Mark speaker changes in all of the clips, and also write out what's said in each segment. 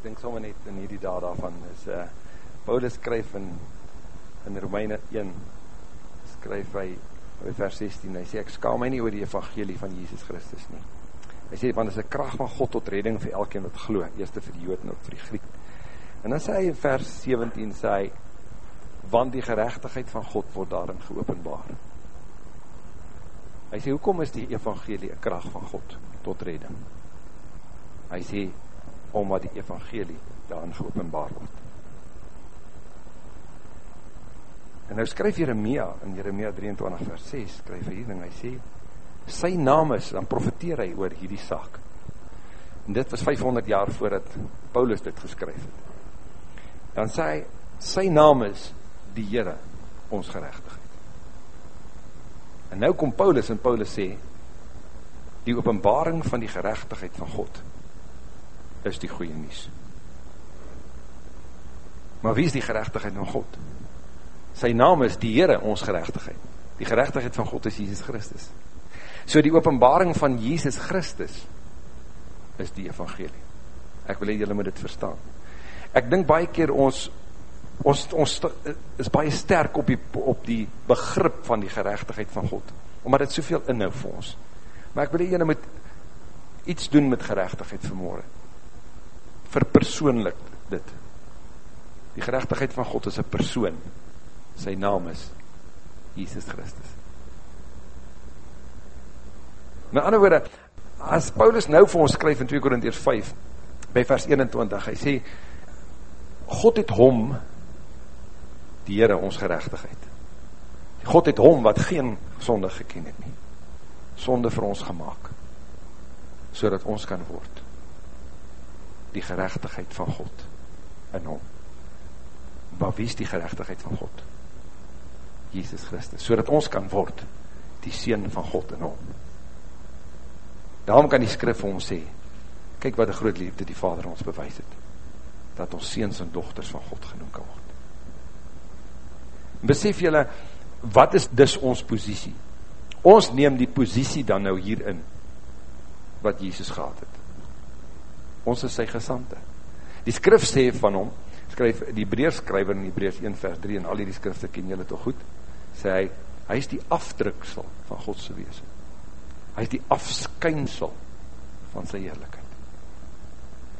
Speaker 1: ek dink sommer net in hierdie dae daarvan is uh Paulus skryf in in Romeine 1 skryf hy by vers 16 hy sê ek skaam my nie oor die evangelie van Jesus Christus nie. Hy sê want dit is 'n krag van God tot redding vir elkeen wat glo, eers vir die Jood en ook vir die Griek. En dan sê hy in vers 17 sê hy want die geregtigheid van God word daarin geopenbaar. Hy sê hoekom is die evangelie 'n krag van God tot redding? Hy sê omdat die evangelie daarin geopenbaar word. En nou skryf Jeremia in Jeremia 23 vers 6 skryf hy ding hy sê sy naam is dan profeteer hy oor hierdie saak. En dit was 500 jaar voordat Paulus dit geskryf het. Dan sê hy sy naam is die Here ons geregtigheid. En nou kom Paulus en Paulus sê die openbaring van die geregtigheid van God is die goeie nuus. Maar wie is die geregtigheid van God? Sy naam is die Here ons geregtigheid. Die geregtigheid van God is Jesus Christus. So die openbaring van Jesus Christus is die evangelie. Ek wil hê julle moet dit verstaan. Ek dink baie keer ons ons ons is baie sterk op die op die begrip van die geregtigheid van God omdat dit soveel inhou vir ons. Maar ek wil hê julle moet iets doen met geregtigheid vanmôre. Verpersoonlik dit. Die geregtigheid van God is 'n persoon sy naam is Jesus Christus. Met ander woorde, as Paulus nou vir ons skryf in 2 Korintiërs 5 by vers 21, hy sê God het hom die Here ons geregtigheid. God het hom wat geen sonde geken het nie, sonde vir ons gemaak sodat ons kan word die geregtigheid van God in hom. Maar wie is die geregtigheid van God? Jesus Christus, so ons kan word die Seen van God in hom. Daarom kan die skrif vir ons sê, kyk wat die groot liefde die Vader ons bewys het, dat ons seens en dochters van God genoem kan word. Besef julle, wat is dis ons posiesie? Ons neem die posiesie dan nou hierin, wat Jesus gehad het. Ons is sy gesante. Die skrif sê van hom, skryf, die Hebreërs skrywer in Hebreërs 1 vers 3 en al die skrifte ken julle toch goed, sê hy, hy is die afdruksel van Godse wees. Hy is die afskynsel van sy eerlijkheid.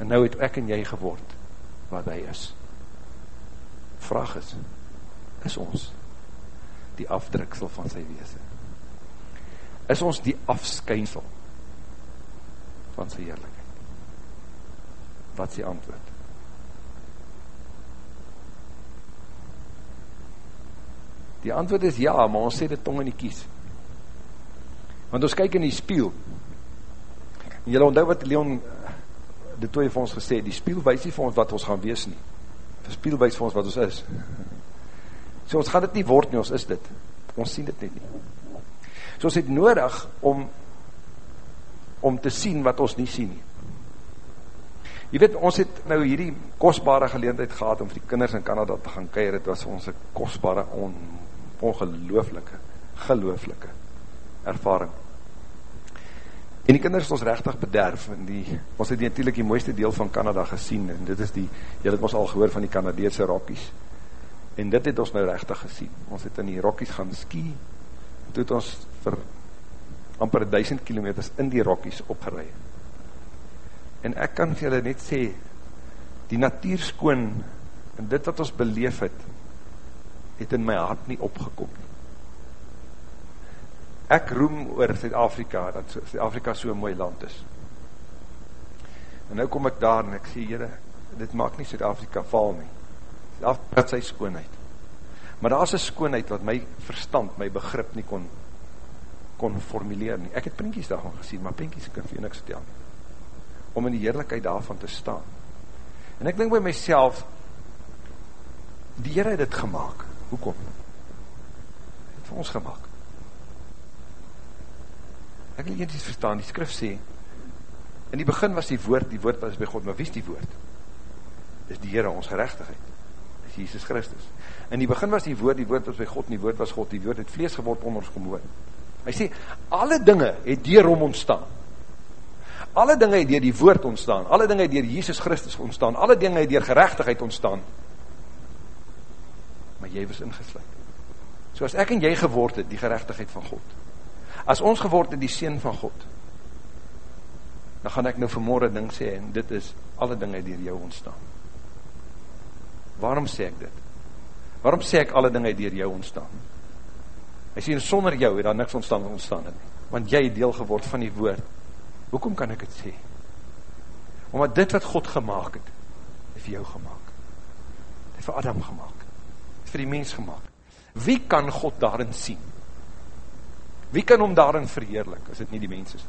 Speaker 1: En nou het ek en jy geword wat hy is. Vraag is, is ons die afdruksel van sy wees? Is ons die afskynsel van sy eerlijkheid? Wat is die antwoord? Die antwoord is ja, maar ons sê dit tong in die kies. Want ons kyk in die spiel. En julle onthou wat Leon de toe vir ons gesê, die spiel wys nie vir ons wat ons gaan wees nie. Die spiel wys vir ons wat ons is. So ons gaan dit nie word nie, ons is dit. Ons sien dit net nie. So ons het nodig om om te sien wat ons nie sien nie. Jy weet, ons het nou hierdie kostbare geleendheid gehad om vir die kinders in Canada te gaan keir, het was ons kostbare on, ongelooflike, gelooflike ervaring. En die kinders het ons rechtig bederf, en die, ons het natuurlijk die mooiste deel van Canada gesien, en dit is die, jy het ons al gehoor van die Canadeese Rockies, en dit het ons nou rechtig gesien. Ons het in die Rockies gaan ski, en toe het ons vir amper 1000 kilometers in die Rockies opgerei. En ek kan vir julle net sê, die natuur skoon, en dit wat ons beleef het, het in my hart nie opgekom nie. Ek roem oor Zuid-Afrika, dat Zuid-Afrika so'n mooi land is. En nou kom ek daar en ek sê, jyre, dit maak nie Zuid-Afrika val nie. Zuid-Afrika het sy skoonheid. Maar daar is een skoonheid wat my verstand, my begrip nie kon, kon formuleer nie. Ek het prinkies daarvan gesien, maar prinkies kan vir niks vertel nie. Om in die heerlijkheid daarvan te staan. En ek denk by myself, die Heer het dit gemaakt. Hoekom? Het vir ons gemaakt. Ek wil iets verstaan, die skrif sê, in die begin was die woord, die woord was by God, maar wie is die woord? Is die Heere ons gerechtigheid. Is Jesus Christus. In die begin was die woord, die woord was by God, die woord was God, die woord het vlees geword onder ons gemoon. Hy sê, alle dinge het dier om ontstaan. Alle dinge het dier die woord ontstaan, alle dinge het dier Jesus Christus ontstaan, alle dinge het dier gerechtigheid ontstaan, maar jy was ingesluid. So as ek en jy geword het, die gerechtigheid van God, as ons geword het die Seen van God, dan gaan ek nou vanmorgen ding sê, en dit is, alle dinge dier jou ontstaan. Waarom sê ek dit? Waarom sê ek alle dinge dier jou ontstaan? Hy sê, sonder jou het daar niks ontstaan ontstaan het, want jy het deel geword van die woord. Hoekom kan ek het sê? Omdat dit wat God gemaakt het, het vir jou gemaakt. Het vir Adam gemaakt. Het vir die mens gemaakt. Wie kan God daarin sien? Wie kan hom daarin verheerlik, as het nie die mens is?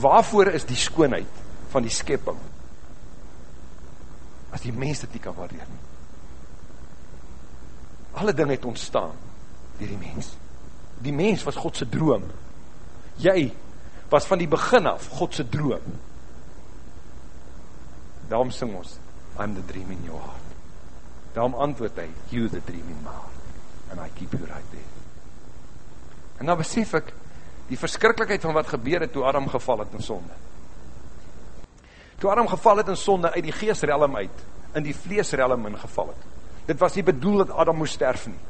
Speaker 1: Waarvoor is die skoonheid van die skepping? As die mens dit nie kan waardeer nie. Alle ding het ontstaan dier die mens. Die mens was Godse droom. Jy was van die begin af Godse droom. Daarom sing ons, I'm the dream in your heart. Daarom antwoord hy, you the dream in my heart. And I keep you right there. En dan besef ek, die verskrikkelijkheid van wat gebeur het toe Adam geval het in sonde. Toe Adam geval het in sonde uit die geestrelm uit, in die vleesrelm ingeval het. Dit was nie bedoel dat Adam moest sterf nie.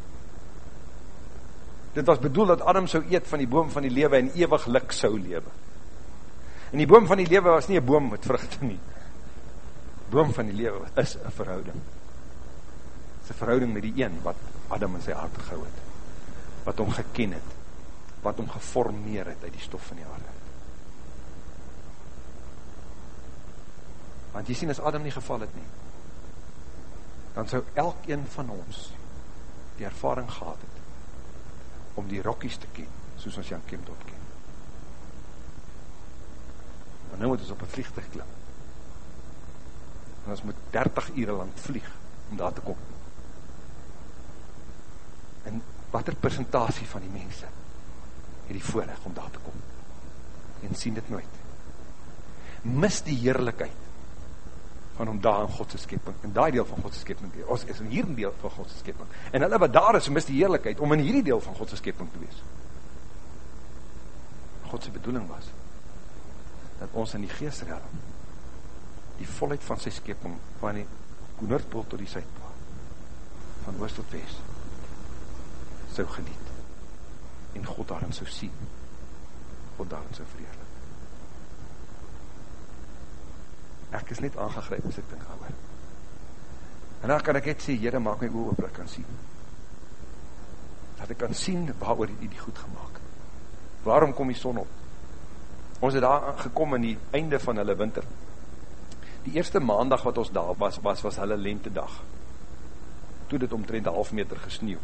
Speaker 1: Dit was bedoel dat Adam sou eet van die boom van die lewe en ewiglik sou lewe. En die boom van die lewe was nie een boom met vruchte nie. Boom van die lewe is een verhouding. Het is een verhouding met die een wat Adam in sy hart gehou het. Wat hom geken het. Wat hom geformeer het uit die stof van die aarde. Want jy sien as Adam nie geval het nie, dan sou elk een van ons die ervaring gehad het om die rokkies te ken, soos ons Jan Kemdot ken. Maar nou moet ons op een vliegtuig klim. En ons moet 30 ure lang vlieg om daar te kom. En wat er presentatie van die mense het die voorrecht om daar te kom. En sien dit nooit. Mis die heerlijkheid van om daar in Godse skepping, in die deel van Godse skepping, ons is in hierdie deel van Godse skepping, en hulle wat daar is, mis die heerlijkheid, om in hierdie deel van Godse skepping te wees. Godse bedoeling was, dat ons in die geestreil, die volheid van sy skepping, van die Noordpool tot die Zuidpool, van Oost tot West, sou geniet, en God daarin sou sien, God daarin sou verheerlik. Ek is net aangegryp as ek dink aan my. En dan kan ek net sê, Here, maak my oë oop dat ek kan sien. Dat ek kan sien waaroor U die goed gemaak het. Waarom kom die son op? Ons het daar gekom in die einde van hulle winter. Die eerste maandag wat ons daar was, was, was hulle lentedag. Toe dit omtrent half meter gesneeuw.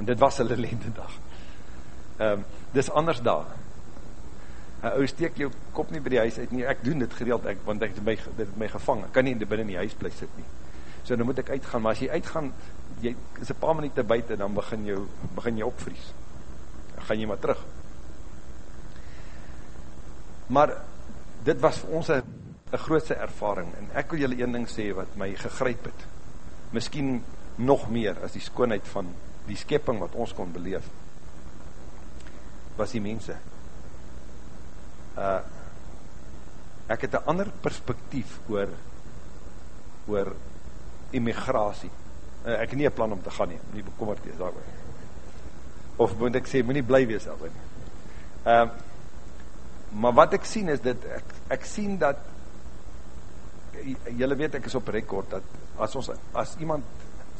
Speaker 1: En dit was hulle lentedag. Um, dis anders daar uh, ou steek jou kop nie by die huis uit nie, ek doen dit gereeld, ek, want ek het my, dit het my gevang, ek kan nie binnen in die huis bly sit nie, so dan moet ek uitgaan, maar as jy uitgaan, jy is een paar minuut buiten, dan begin jou, begin jy opvries, dan gaan jy maar terug, maar, dit was vir ons een, een grootste ervaring, en ek wil julle een ding sê, wat my gegryp het, miskien nog meer, as die skoonheid van die skepping, wat ons kon beleef, was die mense, uh, ek het een ander perspektief oor oor immigratie. Uh, ek nie een plan om te gaan nie nie bekommerd wees daarby of moet ek sê, moet nie bly wees daarby uh, maar wat ek sien is dit, ek, ek sien dat jylle weet ek is op rekord dat as ons, as iemand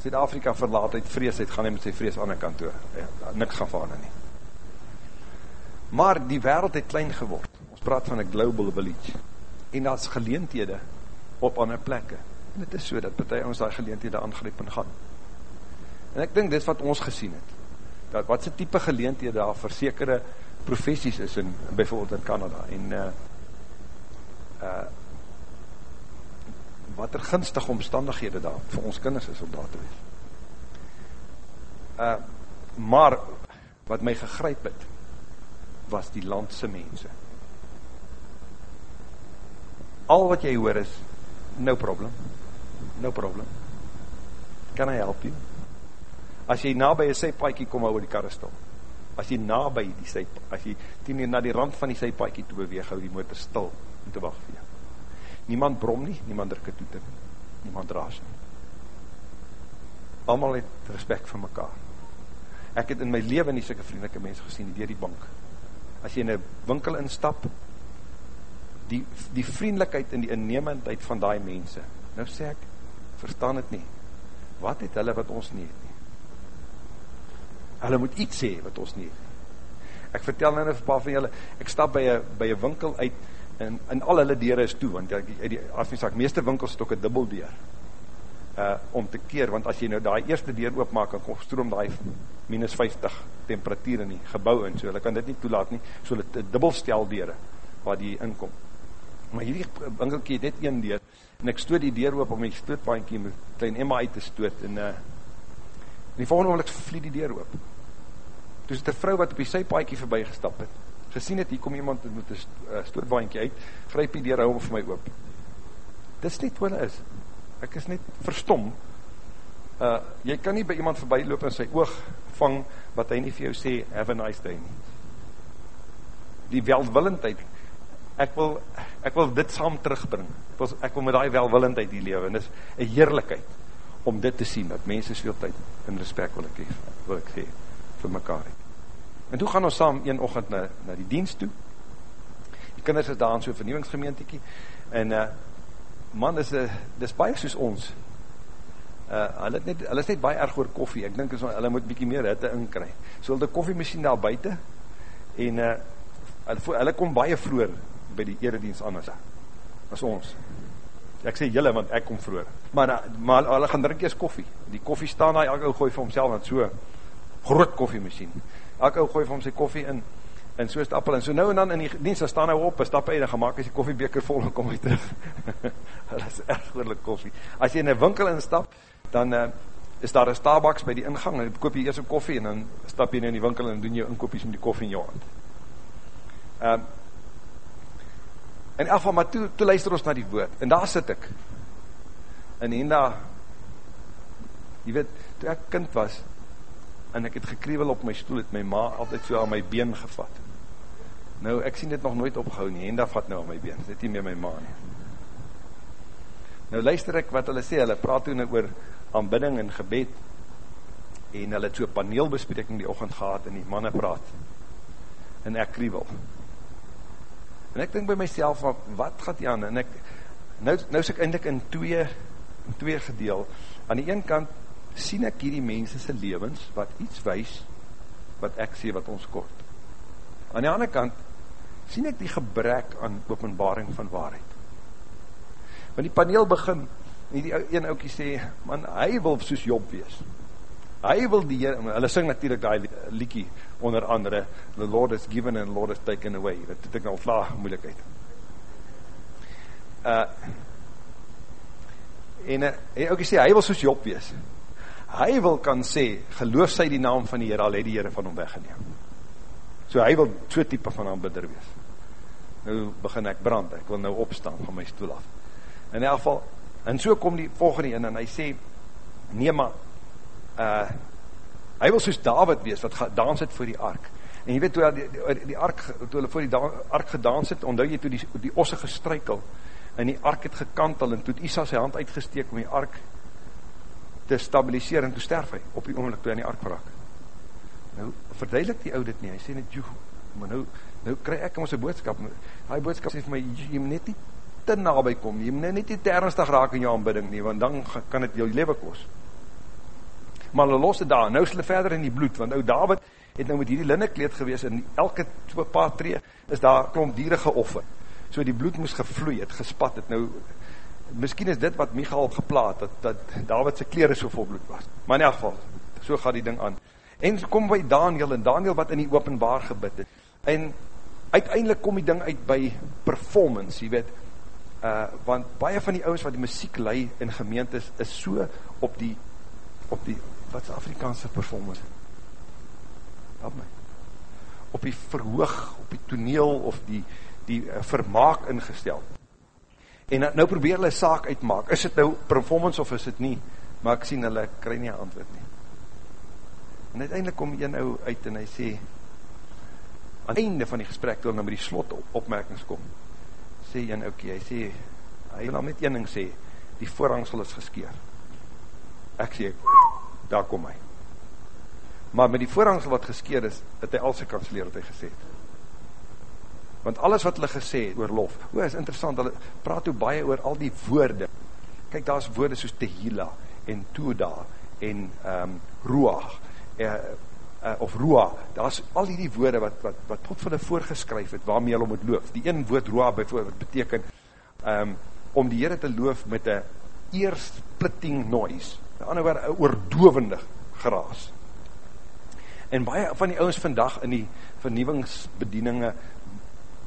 Speaker 1: Zuid-Afrika verlaat uit vrees uit, gaan hy met sy vrees aan die kantoor, ja, niks gaan vane nie. Maar die wereld het klein geword ons praat van een global village, en dat is geleentede op ander plekke, en het is so, dat partij ons daar geleentede aangryp en gaan, en ek dink dit wat ons gesien het, dat wat sy type geleentede daar vir sekere professies is, in, bijvoorbeeld in Canada, en uh, uh, wat er gunstige omstandighede daar, vir ons kinders is om daar te wees, uh, maar, wat my gegryp het, was die landse mense, al wat jy hoor is, no problem, no problem, can I help you? As jy na by een sê paaikie kom, hou die karre stil. as jy na by die sy, as jy teen na die rand van die sypaadjie toe beweeg, hou die motor stil om te wag vir jou. Niemand brom nie, niemand druk 'n toeter nie. Niemand raas nie. Almal het respek vir mekaar. Ek het in my lewe nie sulke vriendelike mense gesien deur die bank. As jy in 'n winkel instap, die die vriendelikheid en die innemendheid van daai mense. Nou sê ek, verstaan dit nie. Wat het hulle wat ons nie het nie? Hulle moet iets sê wat ons nie het. Ek vertel nou net 'n paar van julle, ek stap by 'n by 'n winkel uit en en al hulle deure is toe want uit die afsiesak meeste winkels het ook 'n dubbel deur. Uh om te keer want as jy nou daai eerste deur oopmaak dan kom stroom daai minus 50 temperatuur in die gebou in. So hulle kan dit nie toelaat nie. So hulle het dubbelstel deure waar die inkom. Maar hierdie winkeltjie het net een deur en ek stoot die deur oop om my stootbandjie met klein Emma uit te stoot en uh in die volgende oomblik vlieg die deur oop. Toe is dit 'n vrou wat op die sypaadjie verbygestap het. Gesien het hier kom iemand met 'n uh, stootbandjie uit, gryp die deur hou vir my oop. Dis net hulle is. Ek is net verstom. Uh jy kan nie by iemand verbyloop en sy oog vang wat hy nie vir jou sê have a nice day nie. Die welwillendheid ek wil ek wil dit saam terugbring. Ek wil ek wil met daai welwillendheid hier lewe en dis 'n heerlikheid om dit te sien dat mense soveel tyd in respek wil ek hê, wil ek sê vir mekaar het. En toe gaan ons saam een oggend na na die diens toe. Die kinders is daar in so 'n vernuwingsgemeentetjie en uh man is 'n dis baie soos ons. Uh hulle het net hulle is net baie erg oor koffie. Ek dink is hulle moet bietjie meer hitte inkry. So hulle 'n koffiemasjien daar buite en uh hulle hulle kom baie vroeër by die erediens anders as ons. Ek sê julle want ek kom vroeër. Maar maar hulle gaan drink eers koffie. Die koffie staan daar, elke ou gooi vir homself net so groot koffiemasjien. Elke ou gooi vir hom sy koffie in en so stap hulle en so nou en dan in die diens staan hy op, stap hy en gemaak as die koffiebeker vol en kom hy terug. Hulle is erg oorlik koffie. As jy in 'n winkel instap, dan uh, is daar 'n Starbucks by die ingang en koop jy eers 'n koffie en dan stap jy nou in die winkel en doen jou inkopies met die koffie in jou hand. Uh, En afval, maar toe, toe luister ons na die woord. En daar sit ek. En Henda, jy weet, toe ek kind was, en ek het gekriewel op my stoel, het my ma altyd so aan my been gevat. Nou, ek sien dit nog nooit opgehou nie. Henda vat nou aan my been. Dit nie meer my ma nie. Nou luister ek wat hulle sê, hulle praat toe nou oor aanbidding en gebed, en hulle het so paneelbespreking die ochend gehad, en die manne praat, en ek kriewel. En ek dink by myself, wat gaat die aan? En ek, nou, nou is ek eindelijk in twee, in twee gedeel. Aan die een kant, sien ek hierdie mensense levens, wat iets wees, wat ek sê wat ons kort. Aan die ander kant, sien ek die gebrek aan openbaring van waarheid. Want die paneel begin, en die een oukie sê, man, hy wil soos Job wees. Hy wil die Heer, hulle sing natuurlijk die liekie, onder andere, the Lord is given and the Lord is taken away. Dit het ek nou vla moeilijkheid. Uh, en uh, hy ook sê, hy wil soos Job wees. Hy wil kan sê, geloof sy die naam van die Heer, al het die Heer van hom weggeneem. So hy wil so type van aanbidder wees. Nou begin ek brand, ek wil nou opstaan van my stoel af. In die geval, en so kom die volgende in, en hy sê, nee maar, uh, hy wil soos David wees, wat gedans het voor die ark, en jy weet, toe die, die, die ark, toe hulle voor die ark gedans het, ondou jy toe die, die osse gestrykel, en die ark het gekantel, en toe het Isa sy hand uitgesteek om die ark te stabiliseer, en toe sterf hy, op die oomlik toe in die ark verraak. Nou, verduidelik die oud dit nie, hy sê net, joe, maar nou, nou kry ek ons een boodskap, die boodskap sê vir my, jy moet net nie te nabij kom, jy moet net nie te ernstig raak in jou aanbidding nie, want dan kan het jou leven kost maar hulle los het daar, nou is hulle verder in die bloed, want nou David het nou met hierdie linnekleed gewees, en elke paar tree is daar klomp dieren geoffer, so die bloed moes gevloei, het gespat, het. Nou, miskien is dit wat Michael geplaat, dat, dat David sy kleren so vol bloed was, maar in elk geval, so gaat die ding aan, en so kom by Daniel, en Daniel wat in die openbaar gebid het, en uiteindelik kom die ding uit by performance, jy weet, uh, want baie van die ouwens wat die muziek lei in gemeentes, is so op die, op die wat is Afrikaanse performance? Help my. Op die verhoog, op die toneel, of die, die uh, vermaak ingestel. En nou probeer hulle saak uitmaak, is het nou performance of is het nie? Maar ek sien hulle kry nie antwoord nie. En uiteindelik kom een ou uit en hy sê, aan die einde van die gesprek, toe nou met die slot op, opmerkings kom, sê een oukie, hy sê, hy wil net een ding sê, die voorhangsel is geskeer. Ek sê, daar kom hy. Maar met die voorhangsel wat geskeer is, het hy al sy kanseleer wat hy gesê het. Want alles wat hulle gesê het oor lof, o, is interessant, hulle praat hoe baie oor al die woorde. Kijk, daar is woorde soos Tehila en Tuda en um, Ruach, uh, uh, of Ruah, daar is al die woorde wat, wat, wat God vir hulle voorgeskryf het, waarmee hulle moet loof. Die een woord Ruah bijvoorbeeld beteken, um, om die Heere te loof met een eersplitting noise, in ander woord, een oordovende geraas. En baie van die ouwens vandag in die vernieuwingsbedieninge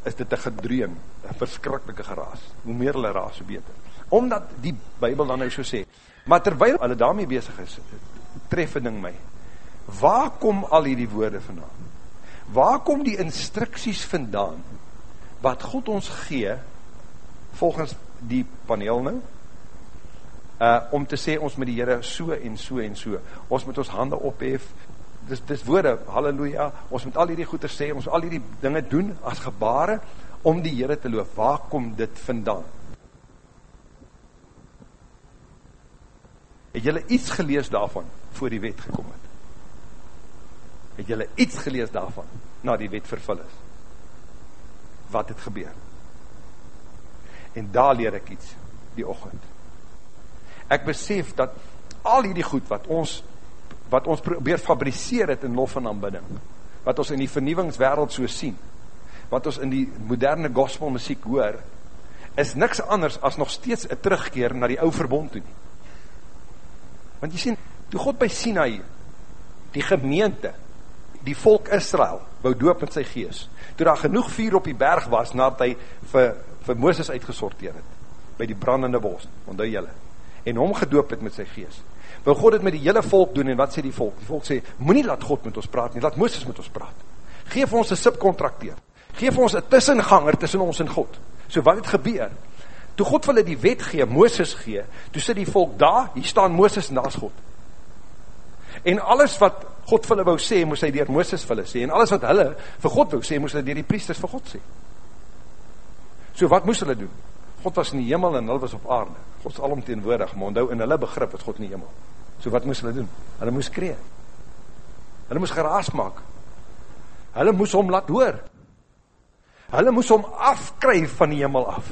Speaker 1: is dit een gedreun, een verskrikkelike geraas. Hoe meer hulle raas, hoe beter. Omdat die Bijbel dan nou so sê. Maar terwijl hulle daarmee bezig is, tref een ding my. Waar kom al die woorde vandaan? Waar kom die instructies vandaan, wat God ons gee, volgens die paneel nou, uh, om te sê ons met die Heere so en so en so, ons moet ons hande ophef, dis, dis woorde, halleluja, ons moet al die goede sê, ons al die dinge doen as gebare, om die Heere te loof, waar kom dit vandaan? Het jylle iets gelees daarvan, voor die wet gekom het? Het jylle iets gelees daarvan, na die wet vervul is? Wat het gebeur? En daar leer ek iets, die ochend. Ek besef dat al die goed wat ons, wat ons probeer fabriceer het in lof en aanbidding, wat ons in die vernieuwingswereld so sien, wat ons in die moderne gospel muziek hoor, is niks anders as nog steeds een terugkeer na die ou verbond toe nie. Want jy sien, toe God by Sinai, die gemeente, die volk Israel, wou doop met sy gees, toe daar genoeg vuur op die berg was, nadat hy vir vir Mooses uitgesorteer het, by die brandende bos, onthou jylle, en hom gedoop het met sy gees. Wil God het met die hele volk doen, en wat sê die volk? Die volk sê, moet laat God met ons praat nie, laat Mooses met ons praat. Geef ons een subcontrakteer, geef ons een tussenganger tussen ons en God. So wat het gebeur? Toe God hulle die wet gee, Mooses gee, toe sit die volk daar, hier staan Mooses en daar God. En alles wat God vir hulle wou sê, moes hy dier Mooses vir hulle sê, en alles wat hulle vir God wou sê, moes hulle dier die priesters vir God sê. So wat moes hulle doen? God was in die hemel en hulle was op aarde. God is alomteenwoordig, maar onthou in hulle begrip is God in die hemel. So wat moes hulle doen? Hulle moes kree. Hulle moes geraas maak. Hulle moes hom laat hoor. Hulle moes hom afkry van die hemel af.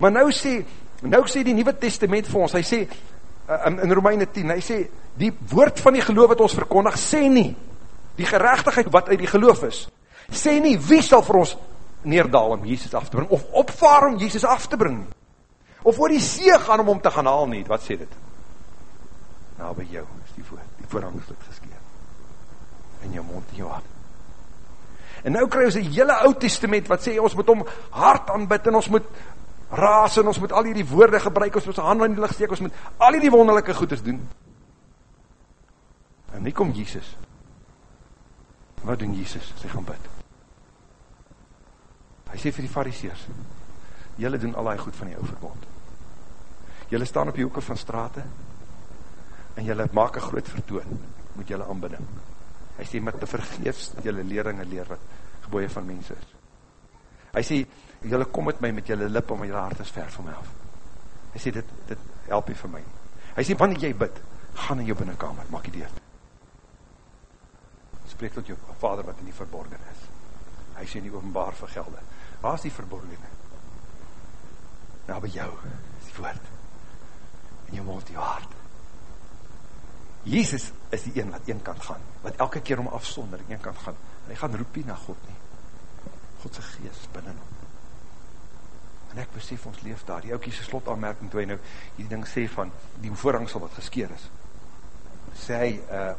Speaker 1: Maar nou sê, nou sê die Nieuwe Testament vir ons, hy sê, uh, in, in Romeine 10, hy sê, die woord van die geloof wat ons verkondig, sê nie, die gerechtigheid wat uit die geloof is, sê nie, wie sal vir ons neerdaal om Jesus af te bring, of opvaar om Jesus af te bring, of oor die see gaan om om te gaan haal nie, wat sê dit? Nou by jou is die voor, die voorhangslik geskeer, in jou mond en jou hart. En nou kry ons een hele oud testament, wat sê, ons moet om hart aanbid, en ons moet raas, en ons moet al die woorde gebruik, ons moet ons hand in die licht steek, ons moet al die wonderlijke goeders doen. En nie kom Jesus. Wat doen Jesus? Sy gaan bid. Hy sê vir die fariseers, jylle doen al die goed van die overbond. Jylle staan op die hoeke van straten, en jylle maak een groot vertoon, met jylle aanbidding. Hy sê, met te vergeefs, jylle leringe leer wat geboeie van mense is. Hy sê, jylle kom met my met jylle lip, om jylle hart is ver van my af. Hy sê, dit, dit help jy vir my. Hy sê, wanneer jy bid, gaan in jou binnenkamer, maak jy deur. Spreek tot jou vader wat in die verborgen is. Hy sê nie openbaar vergelde. Waar is die verborgene? Nou by jou is die woord. In jou mond, die hart. Jezus is die een wat een kan gaan. Wat elke keer om afsonder een kan gaan. En hy gaan roepie na God nie. Godse geest binnen hom. En ek besef ons leef daar. Die oukie sy slot aanmerking toe hy nou die ding sê van die voorhangsel wat geskeer is. Sê hy, uh,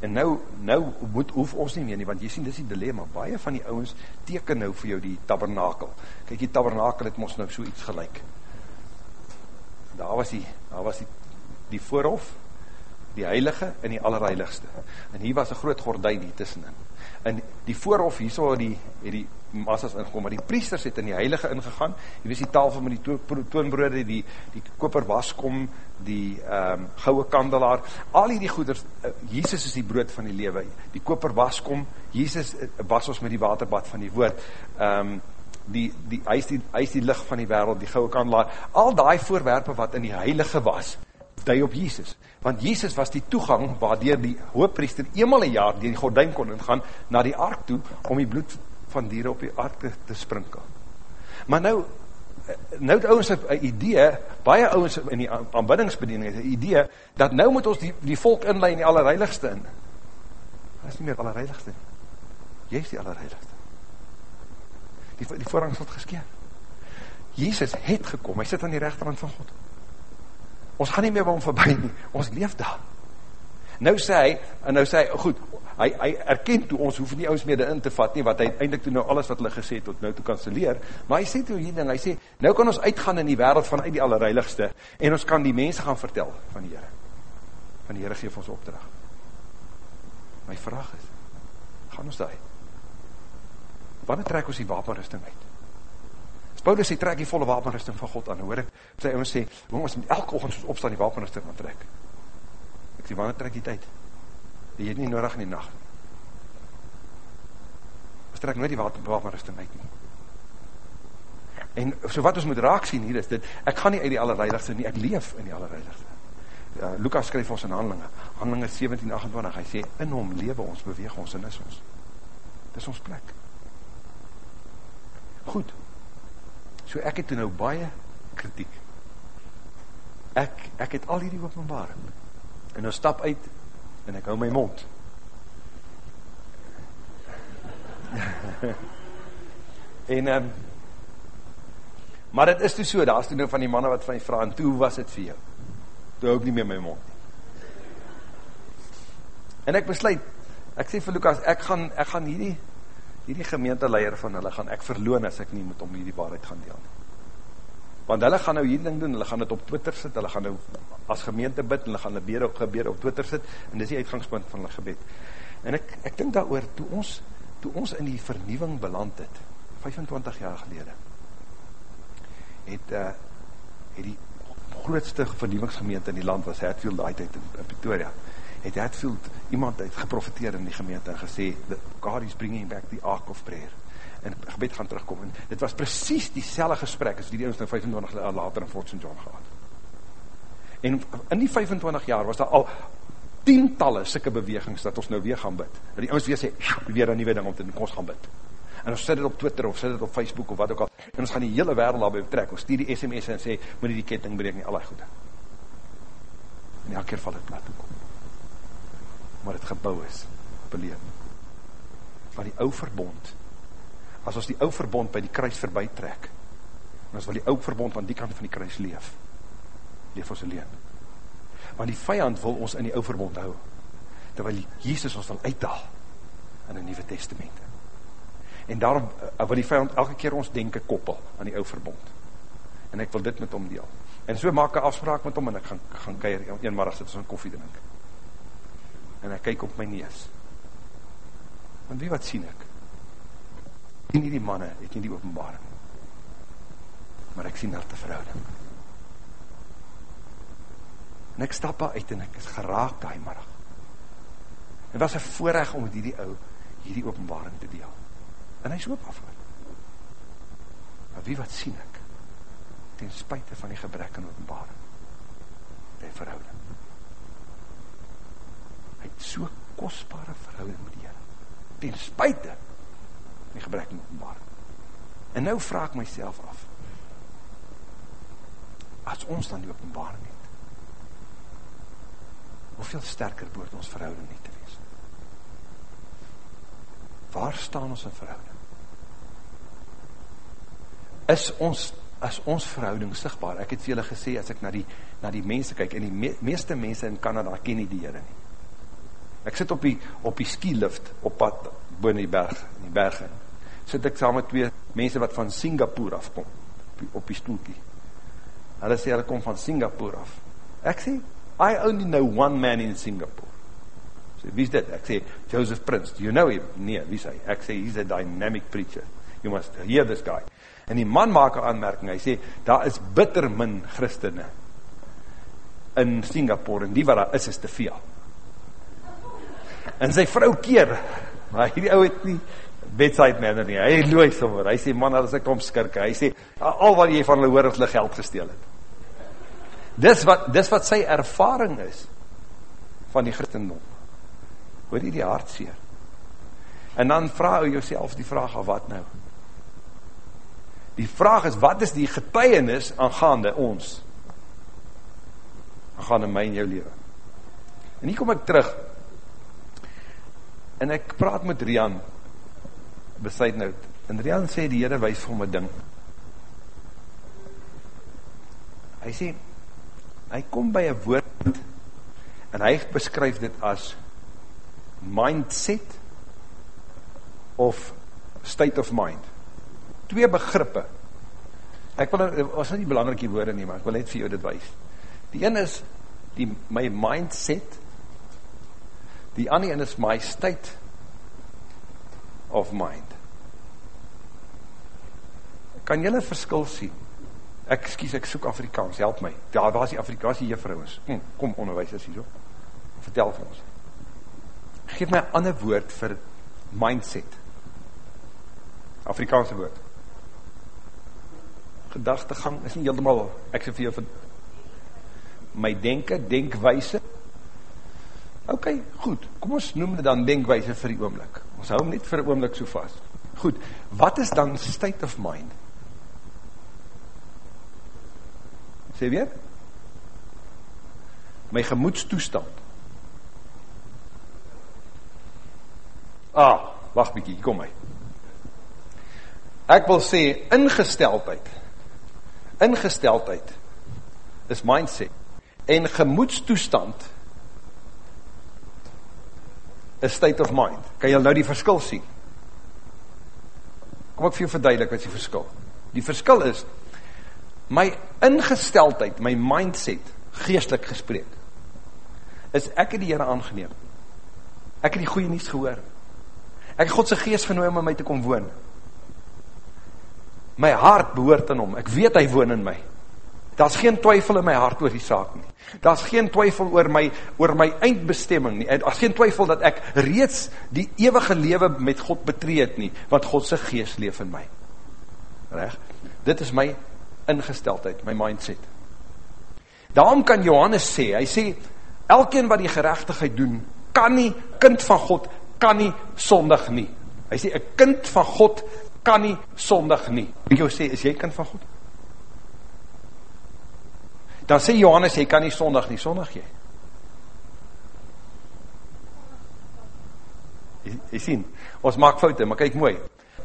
Speaker 1: En nou, nou moet, hoef ons nie meer nie, want jy sien, dit is die dilemma, baie van die ouwens teken nou vir jou die tabernakel. Kijk, die tabernakel het ons nou so iets gelijk. Daar was die, daar was die, die voorhof, die heilige en die allerheiligste. En hier was een groot gordijn hier tussenin. In die voorhof hier so die, die massas ingekom, maar die priesters het in die heilige ingegaan, jy wees die tafel met die to toonbrode, die, die koper waskom, die um, gouwe kandelaar, al die goeders, uh, Jesus is die brood van die lewe, die koper waskom, Jesus uh, was ons met die waterbad van die woord, um, die, die, hy, is die, hy is die licht van die wereld, die gouwe kandelaar, al die voorwerpe wat in die heilige was, dui op Jesus, want Jesus was die toegang waardoor die hooppriester eenmaal een jaar die gordijn kon ingaan na die ark toe om die bloed van dieren op die ark te, te sprinkel. Maar nou, nou het ouwens een idee, baie ouwens in die aanbiddingsbediening het een idee, dat nou moet ons die, die volk inleid in die allerheiligste in. Dat is nie meer allerheiligste nie. Jy is die allerheiligste. Die, die voorrang is wat geskeer. Jezus het gekom, hy sit aan die rechterhand van God. Ons gaan nie meer by hom voorbij nie, ons leef daar. Nou sê hy, en nou sê hy, goed, hy, hy erken toe, ons hoef nie ons meer in te vat nie, wat hy eindelijk toe nou alles wat hulle gesê tot nou toe kanseleer, maar hy sê toe hier ding, hy sê, nou kan ons uitgaan in die wereld vanuit die allerheiligste, en ons kan die mense gaan vertel van die Heere. Van die Heere geef ons opdracht. My vraag is, gaan ons daar? Wanneer trek ons die wapenrusting uit? Paulus sê, trek die volle wapenrusting van God aan. Hoor ek, sy ons sê, ons moet elke soos opstaan die wapenrusting aan trek. Ek sê, wanneer trek die tyd? Die het nie nodig in die nacht. Ons trek nooit die wapenrusting uit nie. En so wat ons moet raak sien hier is dit, ek gaan nie uit die allerreiligste nie, ek leef in die allerreiligste. Ja, Lukas skryf ons in handelinge, handelinge 17, 28, hy sê, in hom lewe ons, beweeg ons en is ons. Dit is ons plek. Goed, So ek het toe nou baie kritiek. Ek, ek het al hierdie openbaring. En nou stap uit, en ek hou my mond. en, um, maar het is toe so, daar is toe nou van die manne wat van die vraag, en toe was het vir jou? Toe hou ek nie meer my mond. En ek besluit, ek sê vir Lukas, ek gaan, ek gaan hierdie, hierdie gemeenteleier van hulle gaan ek verloon as ek nie met om hierdie waarheid gaan deel. Want hulle gaan nou hierdie ding doen, hulle gaan dit op Twitter sit, hulle gaan nou as gemeente bid, hulle gaan bede op gebede op Twitter sit, en dis die uitgangspunt van hulle gebed. En ek, ek dink daar oor, toe ons, toe ons in die vernieuwing beland het, 25 jaar gelede, het, uh, het die grootste vernieuwingsgemeente in die land was Hatfield uit in, in Pretoria, het Hatfield iemand uit geprofiteer in die gemeente en gesê, God is bringing back the ark of prayer. En gebed gaan terugkom. En dit was precies die selle gesprek as die die ons nou 25 jaar later in Fort St. John gehad en in die 25 jaar was daar al tientalle sikke bewegings dat ons nou weer gaan bid. Dat die ons weer sê, weer een nieuwe ding om te doen, ons gaan bid. En ons sit dit op Twitter of sit dit op Facebook of wat ook al. En ons gaan die hele wereld daarby betrek. Ons stuur die sms en sê, moet die ketting breek nie, allerlei goede. En elke keer val het plat. kom maar het gebouw is, beleef. Van die ou verbond, as ons die ou verbond by die kruis voorbij trek, en as wil die ou verbond aan die kant van die kruis leef, leef ons alleen. Want die vijand wil ons in die ou verbond hou, terwyl Jesus ons wil uitdaal in die Nieuwe Testament. En daarom uh, wil die vijand elke keer ons denken koppel aan die ou verbond. En ek wil dit met hom deel. En so maak ek afspraak met hom en ek gaan, gaan keir, eenmarig sit ons in koffie drink en ek kyk op my neus. Want wie wat sien ek? Sien nie die manne, ek nie die openbaring. Maar ek sien daar te verhouding. En ek stap uit en ek is geraak daai middag. Het was een voorrecht om met hierdie ou hierdie openbaring te deel. En hy is oop afhoud. Maar wie wat sien ek? Ten spuite van die gebrek in openbaring. Die verhouding het so kostbare verhouding met die Heer. Ten spuite die gebrek in openbaar. En nou vraag ek myself af, as ons dan die openbaring het, hoeveel sterker boord ons verhouding nie te wees? Waar staan ons in verhouding? Is ons as ons verhouding sigtbaar, ek het vir julle gesê, as ek na die, na die mense kyk, en die me, meeste mense in Canada ken nie die Heere nie. Ek sit op die, op die ski lift op pad boon die berg, in die berge. Sit ek saam met twee mense wat van Singapore afkom, op die, op die stoelkie. Hulle sê, hulle kom van Singapore af. Ek sê, I only know one man in Singapore. Sê, wie is dit? Ek sê, Joseph Prince, do you know him? Nee, wie hy? Ek sê, he's a dynamic preacher. You must hear this guy. En die man maak 'n aanmerking. Hy sê, daar is bitter min Christene in Singapore en die wat daar is is te veel. En sy vrou keer, maar hierdie ou het nie bedside manner nie. Hy looi sommer. Hy sê man, as ek kom skirke. Hy sê al wat jy van hulle hoor is hulle geld gesteel het. Dis wat dis wat sy ervaring is van die Christendom. Hoor jy die hartseer? En dan vra jy jouself die vraag of wat nou? Die vraag is wat is die getuienis aangaande ons? Aangaande my en jou lewe. En hier kom ek terug. En ek praat met Rian besluit nou. En Rian sê die Here wys vir hom 'n ding. Hy sê hy kom by 'n woord en hy beskryf dit as mindset of state of mind. Twee begrippe. Ek wil was nie belangrike woorde nie, maar ek wil net vir jou dit wys. Die een is die my mindset. Die ander een is my state of mind. Kan julle verskil sien? Ek skuis, ek soek Afrikaans, help my. Daar waar is die Afrikaanse juffrouens? Hm, kom onderwysers hierso. Vertel vir ons. Geef my ander woord vir mindset. Afrikaanse woord. Gedagtegang is nie heeltemal ek sê vir jou van my denke, denkwyse. OK, goed. Kom ons noem dit dan denkwyse vir die oomblik. Ons hou hom net vir 'n oomblik so vas. Goed. Wat is dan state of mind? Sê weer? My gemoedstoestand. Ah, wag bietjie, kom my. Ek wil sê ingesteldheid. Ingesteldheid is mindset en gemoedstoestand is state of mind. Kan jy nou die verskil sien? Kom ek vir jou verduidelik wat is die verskil. Die verskil is my ingesteldheid, my mindset, geestelik gespreek, is ek het die Here aangeneem. Ek het die goeie nuus gehoor. Ek het God se gees genooi om in my te kom woon. My hart behoort aan hom. Ek weet hy woon in my. Daar's geen twyfel in my hart oor die saak nie. Daar's geen twyfel oor my oor my eindbestemming nie. Daar's geen twyfel dat ek reeds die ewige lewe met God betree het nie, want God se gees leef in my. Reg? Dit is my ingesteldheid, my mindset. Daarom kan Johannes sê, hy sê elkeen wat die geregtigheid doen, kan nie kind van God kan nie sondig nie. Hy sê 'n kind van God kan nie sondig nie. Ek jou sê, is jy kind van God? Dan sê Johannes, jy kan nie sondig nie, sondig jy. Jy, jy sien, ons maak foute, maar kyk mooi.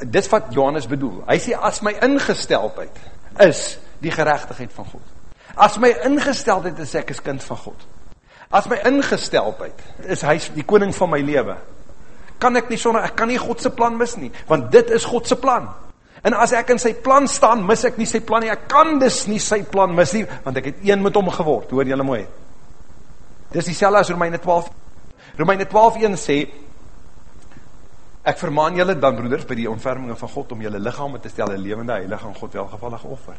Speaker 1: Dis wat Johannes bedoel. Hy sê as my ingesteldheid is die geregtigheid van God. As my ingesteldheid is ek is kind van God. As my ingesteldheid is hy die koning van my lewe kan ek nie sonder ek kan nie God se plan mis nie, want dit is God se plan. En as ek in sy plan staan, mis ek nie sy plan nie. Ek kan dus nie sy plan mis nie, want ek het een met hom geword. Hoor julle mooi. Dis dieselfde as Romeine 12. Romeine 12:1 sê Ek vermaan julle dan broeders by die ontferminge van God om julle liggame te stel 'n lewende heilige aan God welgevallige offer.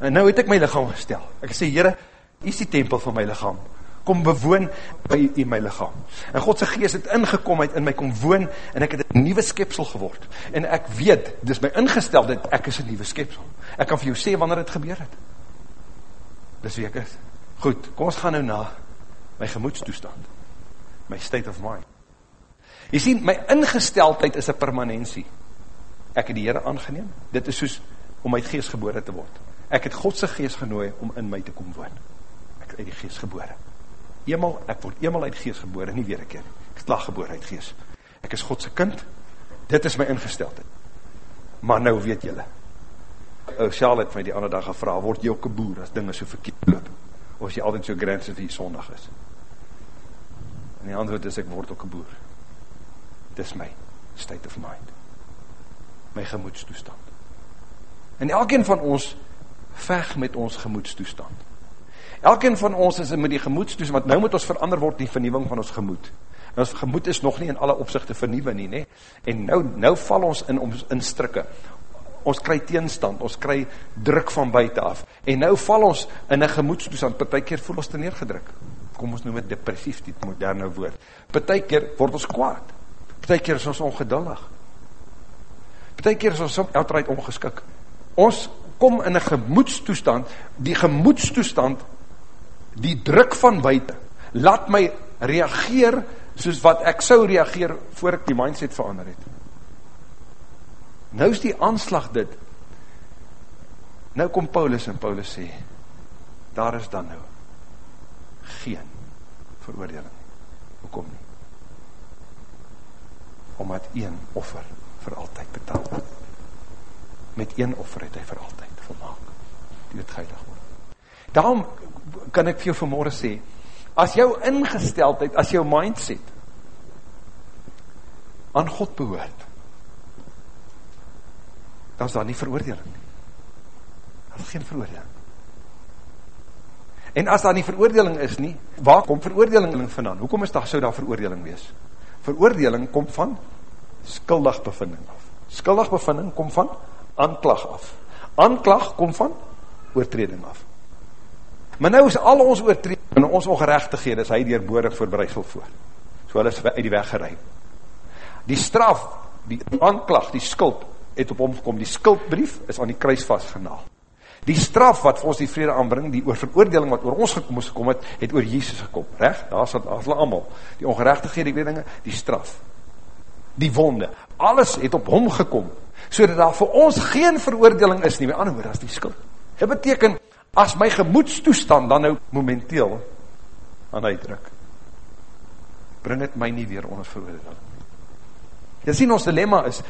Speaker 1: En nou het ek my liggaam gestel. Ek sê Here, U is die tempel van my liggaam kom bewoon by in my lichaam. En God se gees het ingekom uit in my kom woon en ek het 'n nuwe skepsel geword. En ek weet, dis my ingestel dat ek is 'n nuwe skepsel. Ek kan vir jou sê wanneer dit gebeur het. Dis wie ek is. Goed, kom ons gaan nou na my gemoedstoestand. My state of mind. Jy sien, my ingesteldheid is 'n permanensie. Ek het die Here aangeneem. Dit is soos om uit gees gebore te word. Ek het God se gees genooi om in my te kom woon. Ek het uit die gees gebore eenmal, ek word eenmal uit gees gebore, nie weer een keer, ek is lag gebore uit gees, ek is Godse kind, dit is my ingesteldheid, maar nou weet jylle, ou Sjaal het my die ander dag gevra, word jy ook een boer, as dinge so verkeerd loop, of as jy altijd so grens het die sondag is, en die antwoord is, ek word ook een boer, dit is my state of mind, my gemoedstoestand, en elkeen van ons, veg met ons gemoedstoestand, Elkeen van ons is met die gemoedstoestand, want nou moet ons verander word die vernieuwing van ons gemoed. En ons gemoed is nog nie in alle opzichte vernieuwe nie, nie. En nou, nou val ons in, in strikke. Ons kry teenstand, ons kry druk van buiten af. En nou val ons in een gemoedstoestand, per ty keer voel ons te neergedruk. Kom ons noem het depressief, die moderne woord. Per ty keer word ons kwaad. Per ty keer is ons ongeduldig. Per ty keer is ons outrijd ongeskik. Ons kom in een gemoedstoestand, die gemoedstoestand, die druk van buiten, laat my reageer soos wat ek sou reageer voor ek die mindset verander het. Nou is die aanslag dit. Nou kom Paulus en Paulus sê, daar is dan nou geen veroordeling. Hoekom nie? Omdat een offer vir altyd betaal word. Met een offer het hy vir altyd volmaak. Die het geilig word. Daarom kan ek vir jou vanmorgen sê, as jou ingesteldheid, as jou mindset aan God behoort, dan is daar nie veroordeling. Daar is geen veroordeling. En as daar nie veroordeling is nie, waar kom veroordeling vandaan? Hoekom is daar, so daar veroordeling wees? Veroordeling kom van skuldig bevinding af. Skuldig bevinding kom van aanklag af. Aanklag kom van oortreding af. Maar nou is al ons oortreding en ons ongerechtighede, is hy dier boorde voorbereisel voor. So hulle is uit die weg gereid. Die straf, die aanklag, die skuld, het op hom gekom. Die skuldbrief is aan die kruis vastgenaal. Die straf wat vir ons die vrede aanbring, die oor veroordeling wat oor ons gekom moest gekom het, het oor Jesus gekom. Recht? Daar is hulle allemaal. Die ongerechtighede, die weet die straf. Die wonde. Alles het op hom gekom. So dat daar vir ons geen veroordeling is nie. Met ander woord, dat is die skuld. Dit beteken, as my gemoedstoestand dan nou momenteel aan uitdruk, bring het my nie weer onder veroordeling. Jy sien, ons dilemma is,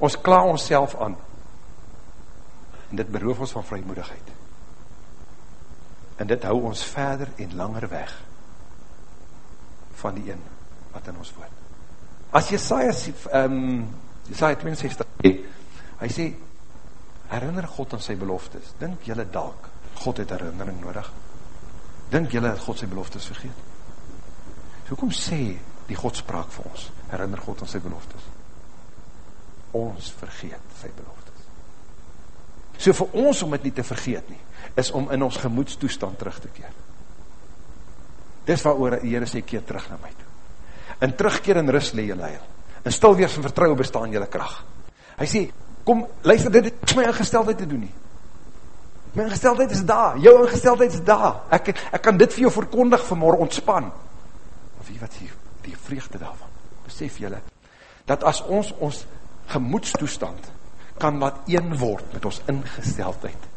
Speaker 1: ons kla ons self aan, en dit beroof ons van vrymoedigheid. En dit hou ons verder en langer weg, van die een, wat in ons woord. As Jesaja, um, Jesaja 62, hy sê, herinner God aan sy beloftes, dink jylle dalk, God het herinnering nodig, dink jylle dat God sy beloftes vergeet, so kom sê die God spraak vir ons, herinner God aan sy beloftes, ons vergeet sy beloftes, so vir ons om het nie te vergeet nie, is om in ons gemoedstoestand terug te keer, dis wat oor die Heere sê, keer terug na my toe, in terugkeer in rust lee jylle heil, in stilweers en vertrouwe bestaan jylle kracht, hy sê, kom, luister, dit is my ingesteldheid te doen nie. My ingesteldheid is daar, jou ingesteldheid is daar. Ek, ek kan dit vir jou verkondig vanmorgen ontspan. Of wie wat hier, die vreugde daarvan, besef jylle, dat as ons ons gemoedstoestand kan laat een word met ons ingesteldheid,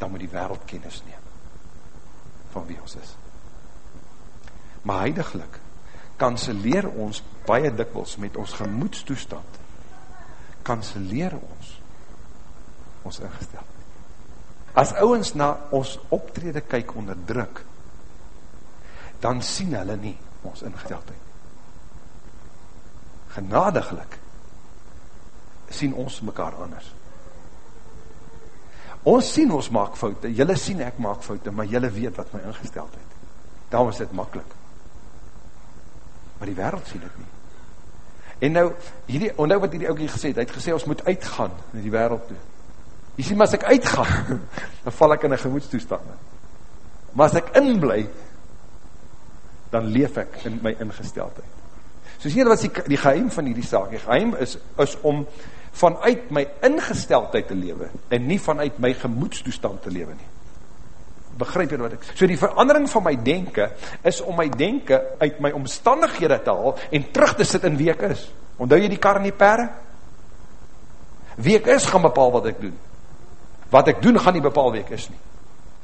Speaker 1: dan moet die wereld kennis neem van wie ons is. Maar heidiglik kanseleer ons baie dikwels met ons gemoedstoestand kanseleer ons ons ingestel. As ouwens na ons optrede kyk onder druk, dan sien hulle nie ons ingesteldheid. Genadiglik sien ons mekaar anders. Ons sien ons maak foute, jylle sien ek maak foute, maar jylle weet wat my ingesteldheid. Daarom is dit makkelijk. Maar die wereld sien dit nie. En nou, hierdie, onthou wat hierdie oukie gesê het, hy het gesê, ons moet uitgaan in die wereld toe. Jy sê, maar as ek uitgaan, dan val ek in een gemoedstoestand. Maar as ek inblij, dan leef ek in my ingesteldheid. So sê, wat is die, die geheim van hierdie saak? Die geheim is, is om vanuit my ingesteldheid te lewe, en nie vanuit my gemoedstoestand te lewe nie. Begryp jy wat ek sê? So die verandering van my denken, is om my denken uit my omstandighede te haal, en terug te sit in wie ek is. Ondou jy die kar in die perre? Wie ek is, gaan bepaal wat ek doen. Wat ek doen, gaan nie bepaal wie ek is nie.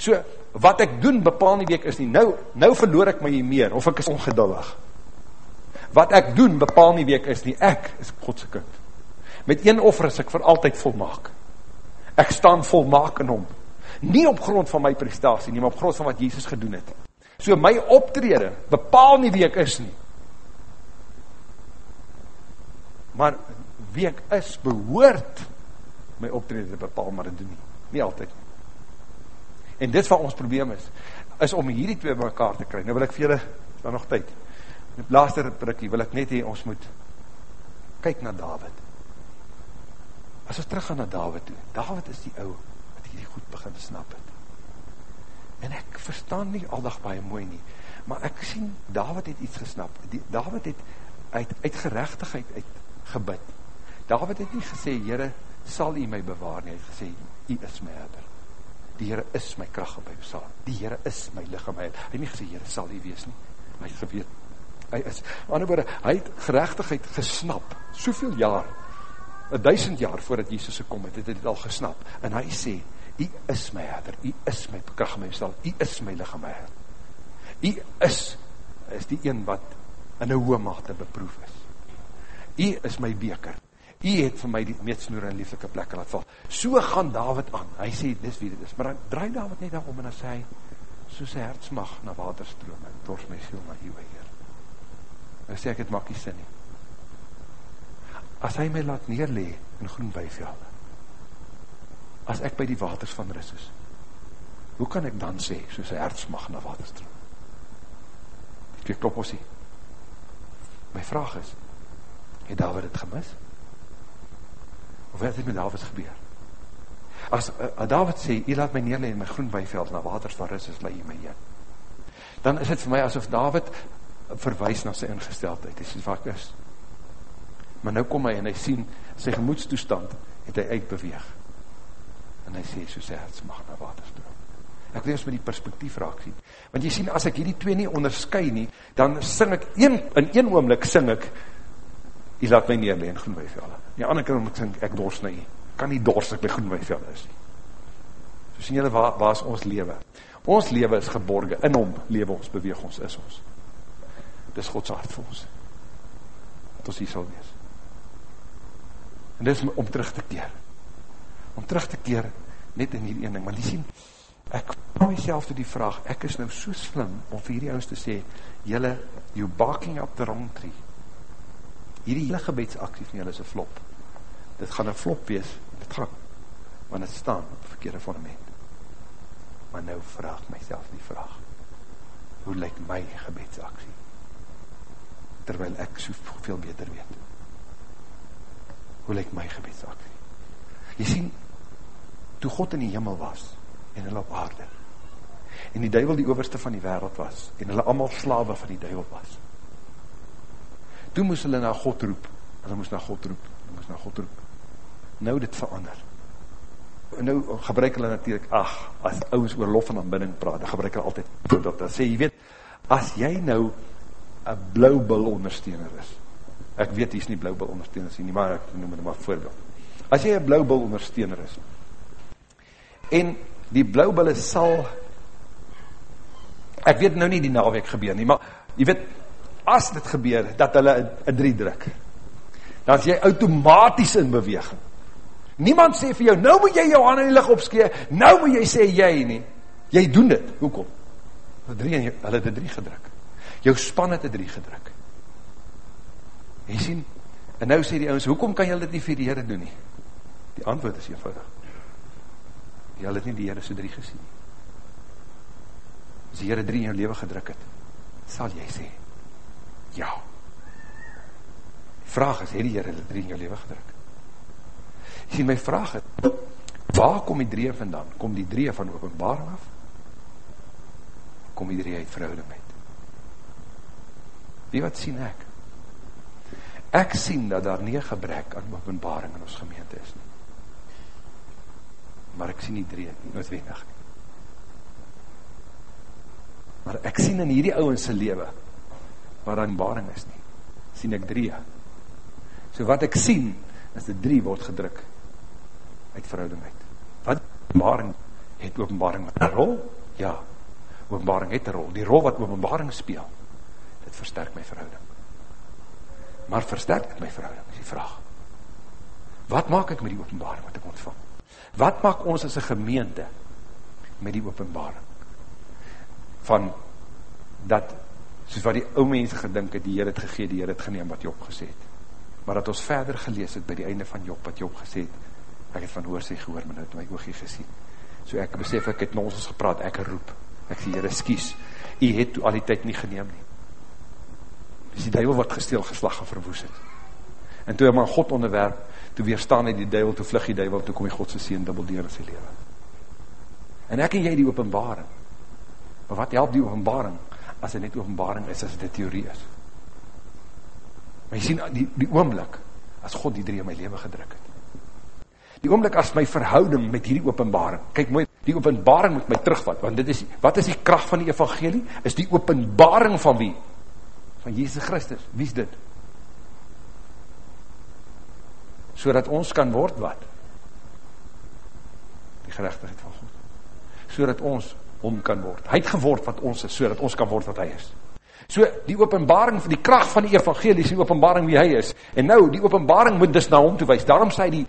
Speaker 1: So, wat ek doen, bepaal nie wie ek is nie. Nou, nou verloor ek my nie meer, of ek is ongeduldig. Wat ek doen, bepaal nie wie ek is nie. Ek is Godse kind. Met een offer is ek vir altyd volmaak. Ek staan volmaak in hom nie op grond van my prestatie nie, maar op grond van wat Jesus gedoen het. So my optrede bepaal nie wie ek is nie. Maar wie ek is, behoort my optrede te bepaal, maar dit doen nie. Nie altyd. En dit wat ons probleem is, is om hierdie twee mekaar te kry. Nou wil ek vir julle, dan nog tyd, in die laaste prikkie wil ek net hee, ons moet kyk na David. As ons terug gaan na David toe, David is die ou wat hierdie goed begin snap het. En ek verstaan nie aldag baie mooi nie, maar ek sien, David het iets gesnap. Die, David het uit, uit gerechtigheid uit gebid. David het nie gesê, Heere, sal u my bewaar nie, hy het gesê, u is my herder. Die Heere is my kracht op my psalm. Die Heere is my lichaam. Hy het nie gesê, Heere, sal u wees nie. Hy het geweet, hy is. Ander woorde, hy het gerechtigheid gesnap, soveel jaar, duisend jaar voordat Jesus gekom het, het hy dit al gesnap. En hy sê, u is my herder, u is my kracht my psalm, u is my lichaam my herder. U is, is die een wat in een hoge mate beproef is. U is my beker. U het vir my die meetsnoer in lieflike plekke laat val. So gaan David aan. Hy sê, dis wie dit is. Maar dan draai David net daarom en dan sê hy, soos sy hertsmag na waterstroom en dors my siel na u, Heer. Dan sê ek, het maak nie sin nie. As hy my laat neerlee in groen weiveld, as ek by die waters van ris is, hoe kan ek dan sê, soos sy hertsmag na waterstroom? Ek klop ons nie. My vraag is, het David het gemis? Of wat het met David gebeur? As uh, David sê, jy laat my neerlee in my groen weiveld, na waters van ris is, laat jy my heen. Dan is het vir my asof David verwijs na sy ingesteldheid, sê, waar ek is. Maar nou kom hy en hy sien, sy gemoedstoestand het hy uitbeweeg. En hy sê, so sê, het mag na waters toe. Ek wil ons met die perspektief raak sien. Want jy sien, as ek hierdie twee nie onderskui nie, dan sing ek, een, in een oomlik sing ek, jy laat my neerlee in groen weiveld. Die ander keer moet sê, ek dors na jy. Kan nie dors ek by groenweiveld is nie. So sien julle, waar, waar is ons leven? Ons leven is geborgen, in hom leven ons, beweeg ons, is ons. Dit is Gods hart vir ons. Dat ons hier sal wees. En dit is om terug te keer. Om terug te keer, net in hierdie ene ding. Want die sien, ek vraag myself toe die vraag, ek is nou so slim om vir hierdie ons te sê, julle, you barking up the wrong tree. Hierdie hele gebedsaksie van julle is een flop dit gaan een flop wees, dit gaan, want het staan op verkeerde fundament. Maar nou vraag myself die vraag, hoe lyk my gebedsaksie? Terwyl ek soveel beter weet. Hoe lyk my gebedsaksie? Jy sien, toe God in die hemel was, en hulle op aarde, en die duivel die overste van die wereld was, en hulle allemaal slawe van die duivel was, toe moes hulle na God roep, hulle moes na God roep, hulle moes na God roep, nou dit verander. Nou gebruik hulle natuurlijk, ach, as ouwens oor lof en aanbidding praat, dan gebruik hulle altyd, dat, dat sê, jy weet, as jy nou een blauwbil ondersteuner is, ek weet, is nie blauwbil ondersteuner nie, maar ek noem het maar voorbeeld. As jy een blauwbil ondersteuner is, en die blauwbil sal, ek weet nou nie die naweek gebeur nie, maar jy weet, as dit gebeur, dat hulle een drie druk, dan is jy automatisch in beweging. Niemand sê vir jou, nou moet jy jou hand in die licht opskee, nou moet jy sê jy nie. Jy doen dit, hoekom? Hulle het die drie gedruk. Jou span het die drie gedruk. Jy sien, en nou sê die ouwens, hoekom kan jy dit nie vir die Heere doen nie? Die antwoord is eenvoudig. Jy het nie die Heere so drie gesien. As die Heere drie in jou leven gedruk het, sal jy sê, ja. Die vraag is, het die Heere drie in jou leven gedruk? Sien, my vraag het, waar kom die drieën vandaan? Kom die drieën van openbaring af? Kom die drieën uit verhouding met? Wie wat sien ek? Ek sien dat daar nie gebrek aan openbaring in ons gemeente is nie. Maar ek sien die drieën nie noodwendig nie. Maar ek sien in hierdie ouwense lewe, waar aan baring is nie, sien ek drieën. So wat ek sien, is die drie word gedruk uit verhouding uit. Wat openbaring het openbaring met 'n rol? Ja. Openbaring het 'n rol. Die rol wat openbaring speel, dit versterk my verhouding. Maar versterk dit my verhouding? Is die vraag. Wat maak ek met die openbaring wat ek ontvang? Wat maak ons as 'n gemeente met die openbaring? Van dat soos wat die ou mense gedink het, die Here het gegee, die Here het geneem wat Job gesê het. Maar dat ons verder gelees het by die einde van Job wat Job gesê het, ek het van hoor sê gehoor, maar nou het my oogie gesien, So ek besef, ek het na ons gepraat, ek roep. Ek sê, Heere, skies, jy het toe al die tyd nie geneem nie. Dis die duivel wat gesteel geslag en verwoes het. En toe hy maar God onderwerp, toe weerstaan hy die duivel, toe vlug die duivel, toe kom die Godse sien dubbel deur in sy leven. En ek en jy die openbaring. Maar wat help die openbaring, as dit net openbaring is, as dit theorie is? Maar jy sien, die, die oomlik, as God die drie in my leven gedruk het. Die oomlik as my verhouding met hierdie openbaring, kyk mooi, die openbaring moet my terugvat, want dit is, wat is die kracht van die evangelie? Is die openbaring van wie? Van Jezus Christus. Wie is dit? So dat ons kan word wat? Die gerechtigheid van God. So dat ons om kan word. Hy het geword wat ons is, so dat ons kan word wat hy is. So die openbaring van die kracht van die evangelie die openbaring wie hy is. En nou, die openbaring moet dus na hom toewijs. Daarom sê die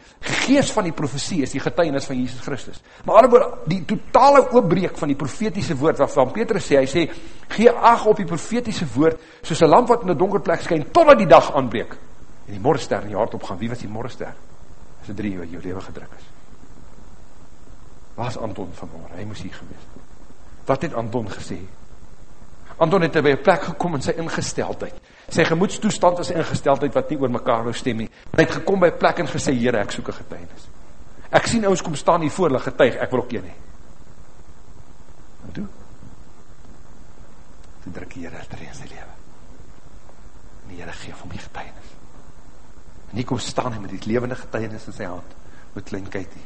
Speaker 1: geest van die profesie is die getuinis van Jesus Christus. Maar alhoewel die totale oopbreek van die profetiese woord, waarvan Petrus sê, hy sê, gee ag op die profetiese woord, soos een lamp wat in die donker plek skyn, totdat die dag aanbreek. En die morgenster in die hart opgaan. Wie was die morgenster? Is die drie wat jou leven gedruk is. Waar is Anton van Oor? Hy moes hier gewees. Wat het Anton gesê? Anton het by 'n plek gekom in sy ingesteldheid. Sy gemoedstoestand is ingesteldheid wat nie oor mekaar wou stem nie. Hy het gekom by 'n plek en gesê, "Here, ek soek 'n getuienis." Ek sien ouens kom staan hier voor hulle getuig, ek wil ook een hê. En toe? Toe druk die Here ter in sy lewe. En die Here gee hom die getuienis. En hier kom staan hy met die lewende getuienis in sy hand, met klein Katie.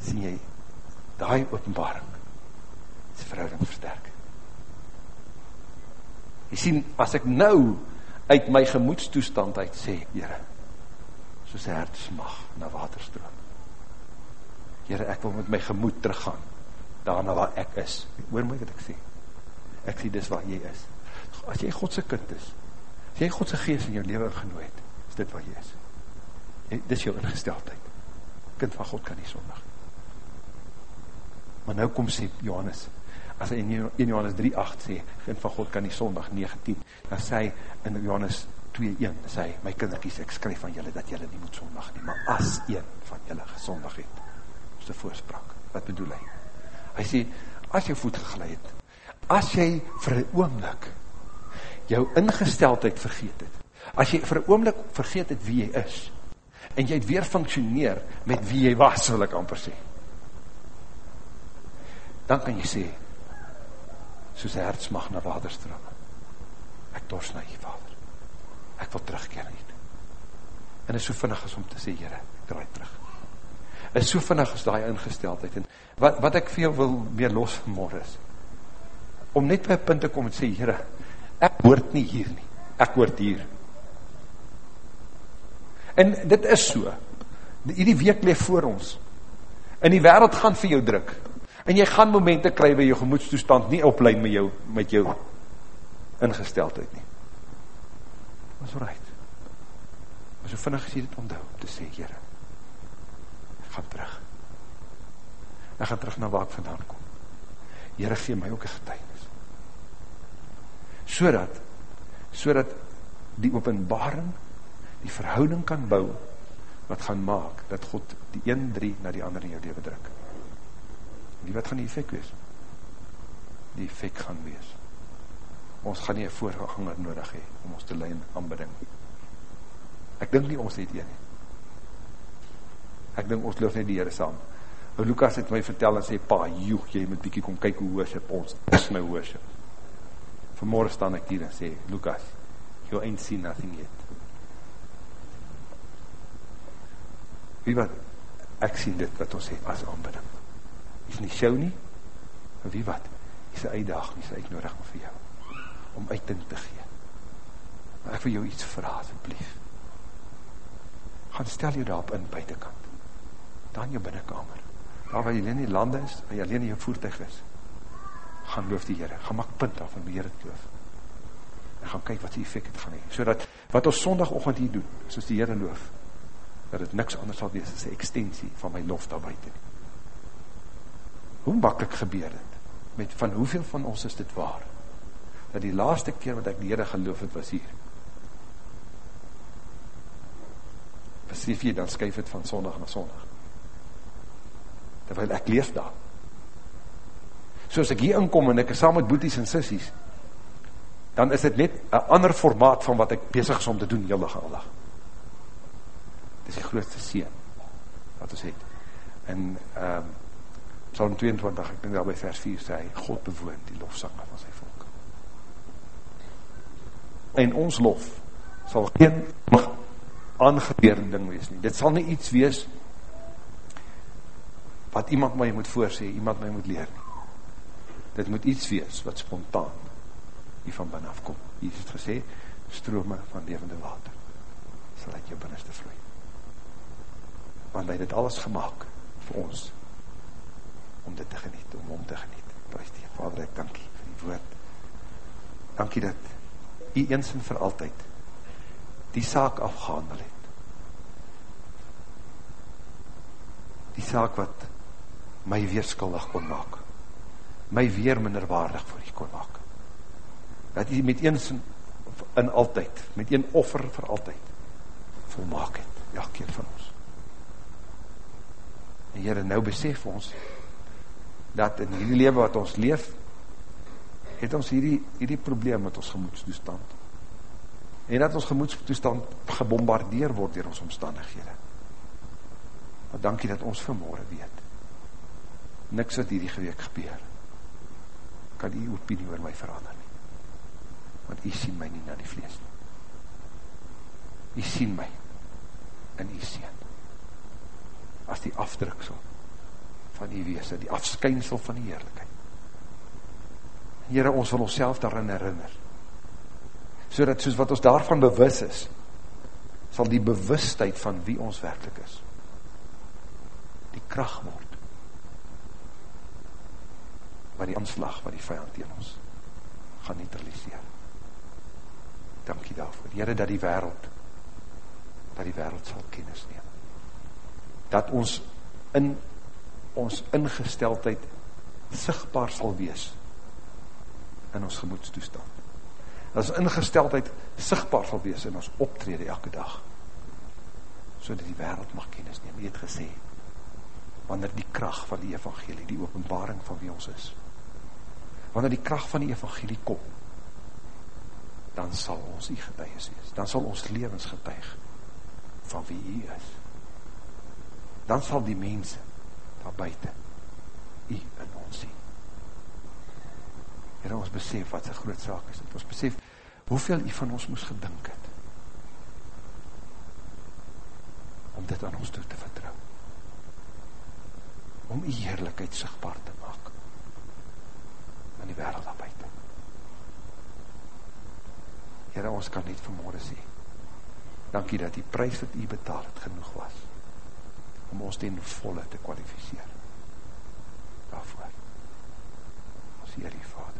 Speaker 1: Sien jy, daai openbaring, sy verhouding versterk. Jy sien, as ek nou uit my gemoedstoestand uit sê, Heere, soos die hert smag na waterstroom. Heere, ek wil met my gemoed teruggaan, daarna waar ek is. Hoor my wat ek sê. Ek sê, dis waar jy is. As jy Godse kind is, as jy Godse geest in jou leven genooi het, is dit waar jy is. Dit is jou ingesteldheid. Kind van God kan nie sondig. Maar nou kom sê Johannes, as hy in 1 Johannes 3, 8 sê, kind van God kan nie sondag 9, 10, dan sê hy in Johannes 2, 1, sê hy, my kinderkies, ek skryf van julle, dat julle nie moet sondag nie, maar as een van julle gesondag het, is die voorspraak, wat bedoel hy? Hy sê, as jy voet gegeleid het, as jy vir een oomlik, jou ingesteldheid vergeet het, as jy vir een oomlik vergeet het wie jy is, en jy het weer functioneer met wie jy was, wil ek amper sê, dan kan jy sê, soos een hertsmag na waterstroom. Ek dors na jy, vader. Ek wil terugkeer nie. En is so vinnig as om te sê, Heere, draai terug. Is so vinnig as die ingesteldheid. En wat, wat ek vir jou wil meer los vanmorgen is, om net by een punt te kom en sê, Heere, ek hoort nie hier nie. Ek hoort hier. En dit is so. Die, die week leef voor ons. En die wereld gaan vir jou druk. En jy gaan momente kry waar jou gemoedstoestand nie oplein met jou, met jou ingesteldheid nie. Dat is right. Maar so vinnig as jy dit onthou, te sê, Heere, ek gaan terug. Ek gaan terug na waar ek vandaan kom. Heere, gee my ook een getuinis. So dat, so dat die openbaring, die verhouding kan bou, wat gaan maak, dat God die een drie na die ander in jou leven druk. Wie wat gaan die effect wees? Die effect gaan wees. Ons gaan nie een voorganger nodig hee, om ons te lijn aanbidding. Ek dink nie ons het een nie. Ek dink ons loof nie die Heere saam. O Lukas het my vertel en sê, pa, joeg, jy moet bykie kom kyk hoe worship ons, dis my worship. Vanmorgen staan ek hier en sê, Lukas, you ain't seen nothing yet. Wie wat? Ek sien dit wat ons het as aanbidding is nie show nie, maar wie wat, is een uitdaging, is een uitnodiging vir jou, om uiting te gee. Maar ek wil jou iets vraag, asjeblief. Gaan stel jou daarop in buitenkant, daar in jou binnenkamer, daar waar jy alleen die lande is, waar jy alleen jou voertuig is, gaan loof die Heere, gaan maak punt af en die Heere loof. En gaan kyk wat die effect het gaan hee, so dat wat ons sondagochtend hier doen, soos die Heere loof, dat het niks anders sal wees as die extensie van my lof daar buiten nie hoe makkelijk gebeur het, met van hoeveel van ons is dit waar, dat die laaste keer wat ek die Heere geloof het, was hier. Besef jy, dan skuif het van sondag na sondag. terwyl ek leef daar. So as ek hier inkom en ek is saam met boeties en sissies, dan is dit net 'n ander formaat van wat ek besig is om te doen heeldag en aldag. Dis die grootste seën wat ons het. En ehm um, Psalm 22, ek dink daar by vers 4 sê hy God bewoon die lofsange van sy volk. En ons lof sal geen aangebeerde ding wees nie. Dit sal nie iets wees wat iemand my moet voorsê, iemand my moet leer nie. Dit moet iets wees wat spontaan hier van binnen afkom. Jesus het gesê, strome van levende water sal uit jou binneste vloei. Want hy het dit alles gemaakt vir ons om dit te geniet, om om te geniet. Prijs die Vader, ek dankie vir die woord. Dankie dat u eens en vir altyd die saak afgehandel het. Die saak wat my weer skuldig kon maak. My weer minderwaardig voor u kon maak. Dat u met eens in, in altyd, met een offer vir altyd, volmaak het, elke keer van ons. En Heere, nou besef ons, dat in hierdie leven wat ons leef, het ons hierdie, hierdie probleem met ons gemoedstoestand. En dat ons gemoedstoestand gebombardeer word door ons omstandighede. Maar dankie dat ons vanmorgen weet, niks wat hierdie geweek gebeur, kan die opinie oor my verander nie. Want jy sien my nie na die vlees nie. Jy sien my in jy sien. As die afdruksel van die wees, die afskynsel van die heerlijkheid. Heren, ons wil ons self daarin herinner. So dat soos wat ons daarvan bewus is, sal die bewustheid van wie ons werkelijk is, die kracht word wat die aanslag wat die vijand tegen ons gaan neutraliseer. Dankie daarvoor. Heere, dat die wereld dat die wereld sal kennis neem. Dat ons in ons ingesteldheid sigtbaar sal wees in ons gemoedstoestand. Dat ons ingesteldheid sigtbaar sal wees in ons optrede elke dag so dat die wereld mag kennis neem. Jy het gesê, wanneer die kracht van die evangelie, die openbaring van wie ons is, wanneer die kracht van die evangelie kom, dan sal ons die getuies wees, dan sal ons levens getuig van wie hy is. Dan sal die mense daar buiten hy in ons sien. En ons besef wat sy groot saak is, ons besef hoeveel hy van ons moes gedink het om dit aan ons toe te vertrouw. Om die heerlijkheid sigtbaar te maak in die wereld daar buiten. Heren, ons kan niet vanmorgen sê, dankie dat die prijs wat u betaal het genoeg was, om ons ten volle te kwalificeer. Daarvoor. Ons Heer die Vader.